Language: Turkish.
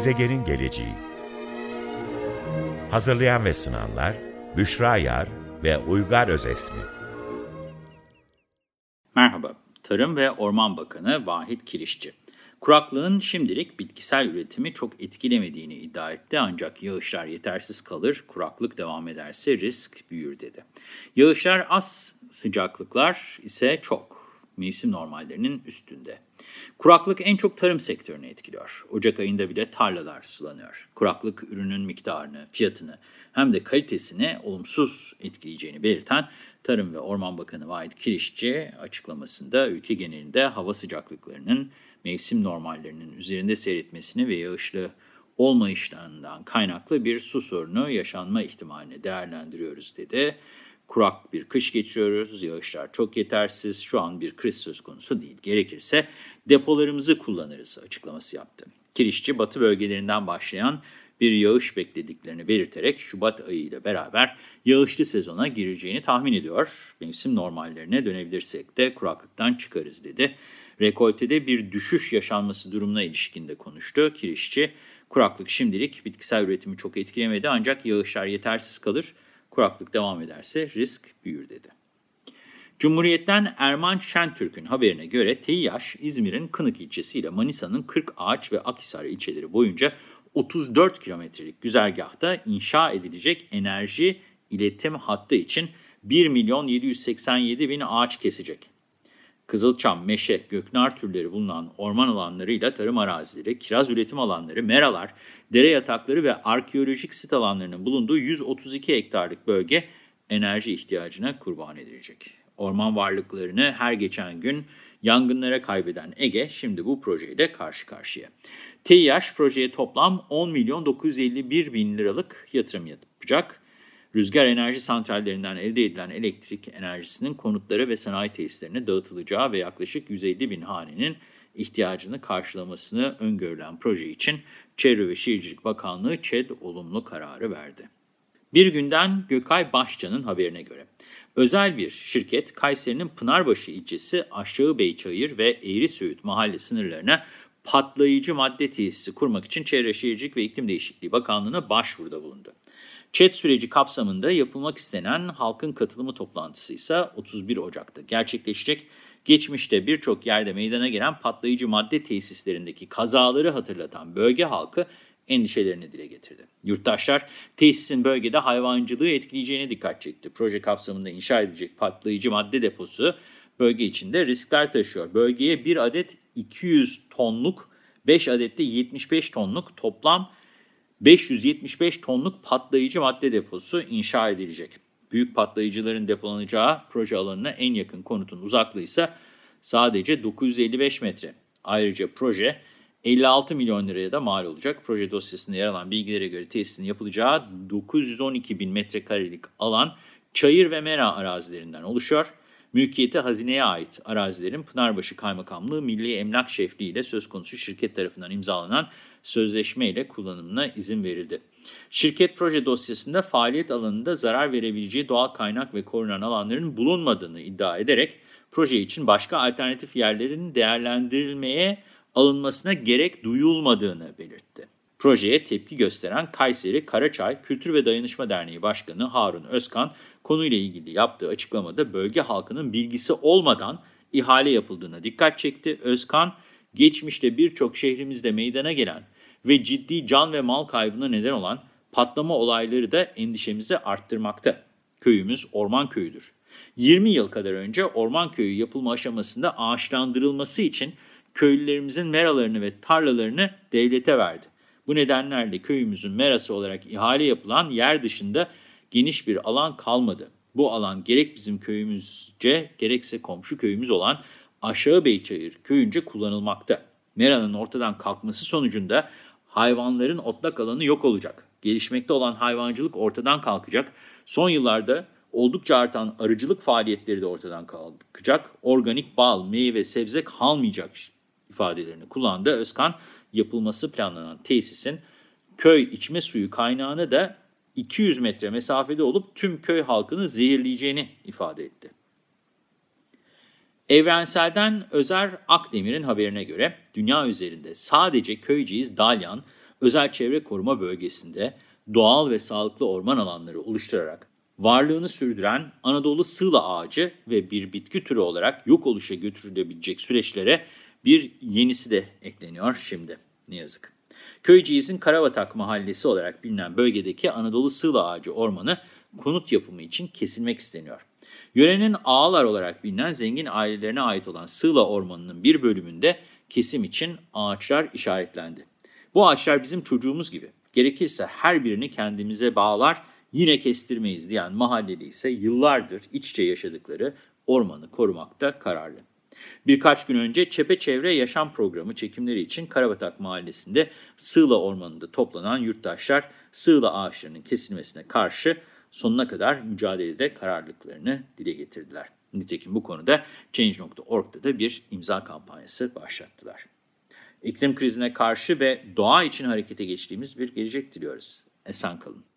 Gezegenin geleceği Hazırlayan ve sunanlar Büşra Yar ve Uygar Özesmi Merhaba, Tarım ve Orman Bakanı Vahit Kirişçi. Kuraklığın şimdilik bitkisel üretimi çok etkilemediğini iddia etti ancak yağışlar yetersiz kalır, kuraklık devam ederse risk büyür dedi. Yağışlar az, sıcaklıklar ise çok, mevsim normallerinin üstünde. Kuraklık en çok tarım sektörünü etkiliyor. Ocak ayında bile tarlalar sulanıyor. Kuraklık ürünün miktarını, fiyatını hem de kalitesini olumsuz etkileyeceğini belirten Tarım ve Orman Bakanı Vahit Kirişçi açıklamasında ülke genelinde hava sıcaklıklarının mevsim normallerinin üzerinde seyretmesini ve yağışlı olmayışlarından kaynaklı bir su sorunu yaşanma ihtimalini değerlendiriyoruz dedi. Kurak bir kış geçiyoruz, yağışlar çok yetersiz, şu an bir kriz söz konusu değil. Gerekirse depolarımızı kullanırız açıklaması yaptı. Kirişçi batı bölgelerinden başlayan bir yağış beklediklerini belirterek Şubat ayı ile beraber yağışlı sezona gireceğini tahmin ediyor. Mevsim normallerine dönebilirsek de kuraklıktan çıkarız dedi. Rekoltede bir düşüş yaşanması durumuna ilişkinde konuştu. Kirişçi, kuraklık şimdilik bitkisel üretimi çok etkilemedi ancak yağışlar yetersiz kalır, kuraklık devam ederse risk büyür dedi. Cumhuriyet'ten Erman Şentürk'ün haberine göre TİYAŞ, İzmir'in Kınık ilçesi ile Manisa'nın 40 Ağaç ve Akhisar ilçeleri boyunca 34 kilometrelik güzergahta inşa edilecek enerji iletim hattı için 1 milyon 787 bin ağaç kesecek. Kızılçam, meşe, göknar türleri bulunan orman alanlarıyla tarım arazileri, kiraz üretim alanları, meralar, dere yatakları ve arkeolojik sit alanlarının bulunduğu 132 hektarlık bölge enerji ihtiyacına kurban edilecek. Orman varlıklarını her geçen gün yangınlara kaybeden Ege şimdi bu projeyle karşı karşıya. TİH projeye toplam 10 milyon 951 bin liralık yatırım yapacak. Rüzgar enerji santrallerinden elde edilen elektrik enerjisinin konutlara ve sanayi tesislerine dağıtılacağı ve yaklaşık 150 bin hanenin ihtiyacını karşılamasını öngörülen proje için Çevre ve Şehircilik Bakanlığı ÇED olumlu kararı verdi. Bir günden Gökay Başcan'ın haberine göre özel bir şirket Kayseri'nin Pınarbaşı ilçesi Aşağı Beyçayır ve Eğri Söğüt mahalle sınırlarına patlayıcı madde tesisi kurmak için Çevre Şehircilik ve İklim Değişikliği Bakanlığı'na başvuruda bulundu. ÇED süreci kapsamında yapılmak istenen halkın katılımı toplantısı ise 31 Ocak'ta gerçekleşecek. Geçmişte birçok yerde meydana gelen patlayıcı madde tesislerindeki kazaları hatırlatan bölge halkı endişelerini dile getirdi. Yurttaşlar tesisin bölgede hayvancılığı etkileyeceğine dikkat çekti. Proje kapsamında inşa edilecek patlayıcı madde deposu bölge içinde riskler taşıyor. Bölgeye bir adet 200 tonluk, 5 adet de 75 tonluk toplam 575 tonluk patlayıcı madde deposu inşa edilecek. Büyük patlayıcıların depolanacağı proje alanına en yakın konutun uzaklığı ise sadece 955 metre. Ayrıca proje 56 milyon liraya da mal olacak. Proje dosyasında yer alan bilgilere göre tesisin yapılacağı 912 bin metrekarelik alan çayır ve mera arazilerinden oluşuyor. Mülkiyeti hazineye ait arazilerin Pınarbaşı Kaymakamlığı Milli Emlak Şefliği ile söz konusu şirket tarafından imzalanan sözleşme ile kullanımına izin verildi. Şirket proje dosyasında faaliyet alanında zarar verebileceği doğal kaynak ve korunan alanların bulunmadığını iddia ederek proje için başka alternatif yerlerin değerlendirilmeye alınmasına gerek duyulmadığını belirtti. Projeye tepki gösteren Kayseri Karaçay Kültür ve Dayanışma Derneği Başkanı Harun Özkan konuyla ilgili yaptığı açıklamada bölge halkının bilgisi olmadan ihale yapıldığına dikkat çekti. Özkan, geçmişte birçok şehrimizde meydana gelen ve ciddi can ve mal kaybına neden olan patlama olayları da endişemizi arttırmakta. Köyümüz orman köyüdür. 20 yıl kadar önce orman köyü yapılma aşamasında ağaçlandırılması için köylülerimizin meralarını ve tarlalarını devlete verdi. Bu nedenlerle köyümüzün merası olarak ihale yapılan yer dışında geniş bir alan kalmadı. Bu alan gerek bizim köyümüzce gerekse komşu köyümüz olan Aşağı Beyçayır köyünce kullanılmakta. Meranın ortadan kalkması sonucunda hayvanların otlak alanı yok olacak. Gelişmekte olan hayvancılık ortadan kalkacak. Son yıllarda oldukça artan arıcılık faaliyetleri de ortadan kalkacak. Organik bal, meyve, sebze kalmayacak ifadelerini kullandı. Özkan yapılması planlanan tesisin köy içme suyu kaynağını da 200 metre mesafede olup tüm köy halkını zehirleyeceğini ifade etti. Evrensel'den Özer Akdemir'in haberine göre dünya üzerinde sadece Köyceğiz, Dalyan, özel çevre koruma bölgesinde doğal ve sağlıklı orman alanları oluşturarak varlığını sürdüren Anadolu sığla ağacı ve bir bitki türü olarak yok oluşa götürülebilecek süreçlere bir yenisi de ekleniyor şimdi ne yazık. Köyceğiz'in Karavatak mahallesi olarak bilinen bölgedeki Anadolu sığla ağacı ormanı konut yapımı için kesilmek isteniyor. Yörenin ağalar olarak bilinen zengin ailelerine ait olan Sığla Ormanı'nın bir bölümünde kesim için ağaçlar işaretlendi. Bu ağaçlar bizim çocuğumuz gibi. Gerekirse her birini kendimize bağlar, yine kestirmeyiz diyen mahalleli ise yıllardır iç içe yaşadıkları ormanı korumakta kararlı. Birkaç gün önce Çepeçevre Yaşam Programı çekimleri için Karabatak Mahallesi'nde Sığla Ormanı'nda toplanan yurttaşlar Sığla ağaçlarının kesilmesine karşı sonuna kadar mücadelede kararlılıklarını dile getirdiler. Nitekim bu konuda Change.org'da da bir imza kampanyası başlattılar. İklim krizine karşı ve doğa için harekete geçtiğimiz bir gelecek diliyoruz. Esen kalın.